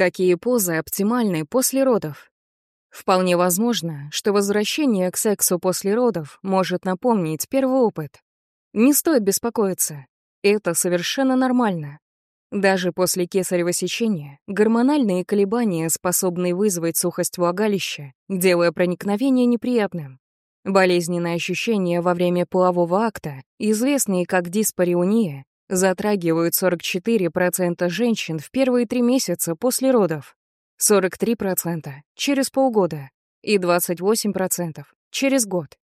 Какие позы оптимальны после родов? Вполне возможно, что возвращение к сексу после родов может напомнить первый опыт. Не стоит беспокоиться. Это совершенно нормально. Даже после кесарево сечения гормональные колебания способны вызвать сухость влагалища, делая проникновение неприятным. Болезненные ощущения во время полового акта, известные как диспариуния, затрагивают 44% женщин в первые три месяца после родов, 43% через полгода и 28% через год.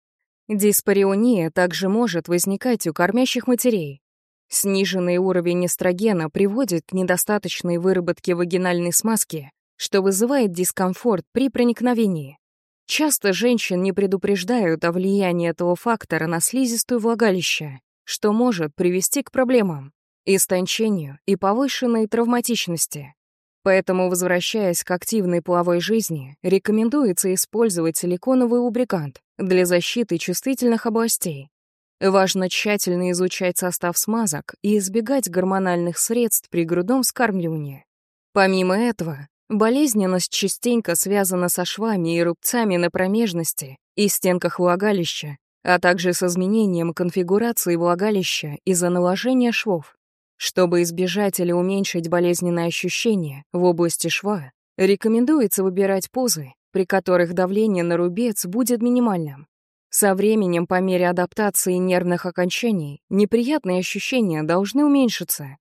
Диспариуния также может возникать у кормящих матерей. Сниженный уровень эстрогена приводит к недостаточной выработке вагинальной смазки, что вызывает дискомфорт при проникновении. Часто женщин не предупреждают о влиянии этого фактора на слизистую влагалища, что может привести к проблемам, истончению и повышенной травматичности. Поэтому, возвращаясь к активной половой жизни, рекомендуется использовать силиконовый лубрикант для защиты чувствительных областей. Важно тщательно изучать состав смазок и избегать гормональных средств при грудном вскармливании. Помимо этого, болезненность частенько связана со швами и рубцами на промежности и стенках влагалища, а также с изменением конфигурации влагалища из-за наложения швов. Чтобы избежать или уменьшить болезненные ощущения в области шва, рекомендуется выбирать позы, при которых давление на рубец будет минимальным. Со временем, по мере адаптации нервных окончаний, неприятные ощущения должны уменьшиться.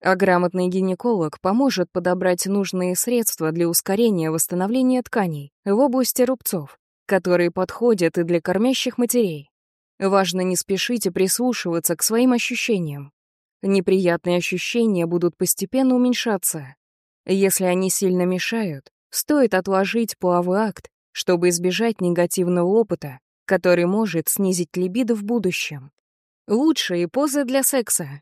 А грамотный гинеколог поможет подобрать нужные средства для ускорения восстановления тканей в области рубцов, которые подходят и для кормящих матерей. Важно не спешить и прислушиваться к своим ощущениям. Неприятные ощущения будут постепенно уменьшаться. Если они сильно мешают, стоит отложить половой акт, чтобы избежать негативного опыта, который может снизить либидо в будущем. Лучшие позы для секса.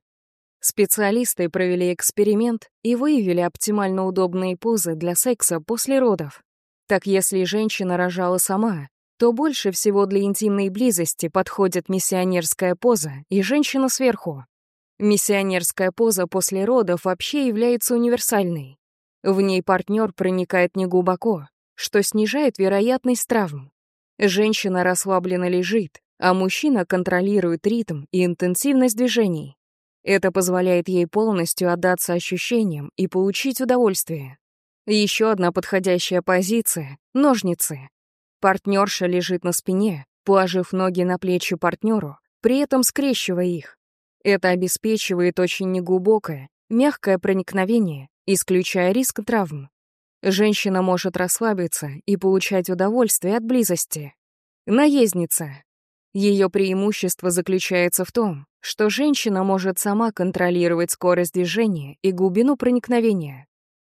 Специалисты провели эксперимент и выявили оптимально удобные позы для секса после родов. Так если женщина рожала сама, то больше всего для интимной близости подходит миссионерская поза и женщина сверху. Миссионерская поза после родов вообще является универсальной. В ней партнер проникает неглубоко, что снижает вероятность травм. Женщина расслабленно лежит, а мужчина контролирует ритм и интенсивность движений. Это позволяет ей полностью отдаться ощущениям и получить удовольствие. Еще одна подходящая позиция — ножницы. Партнерша лежит на спине, положив ноги на плечи партнеру, при этом скрещивая их. Это обеспечивает очень неглубокое, мягкое проникновение, исключая риск травм. Женщина может расслабиться и получать удовольствие от близости. Наездница. Ее преимущество заключается в том, что женщина может сама контролировать скорость движения и глубину проникновения.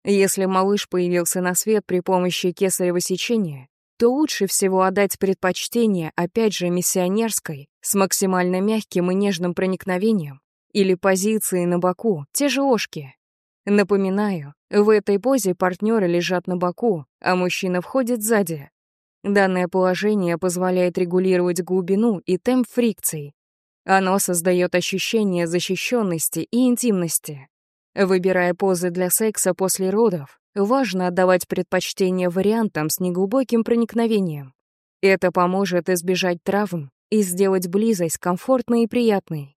Если малыш появился на свет при помощи кесарево сечения, то лучше всего отдать предпочтение опять же миссионерской, с максимально мягким и нежным проникновением, или позиции на боку, те же ошки. Напоминаю, в этой позе партнеры лежат на боку, а мужчина входит сзади. Данное положение позволяет регулировать глубину и темп фрикций. Оно создает ощущение защищенности и интимности. Выбирая позы для секса после родов, важно отдавать предпочтение вариантам с неглубоким проникновением. Это поможет избежать травм и сделать близость комфортной и приятной.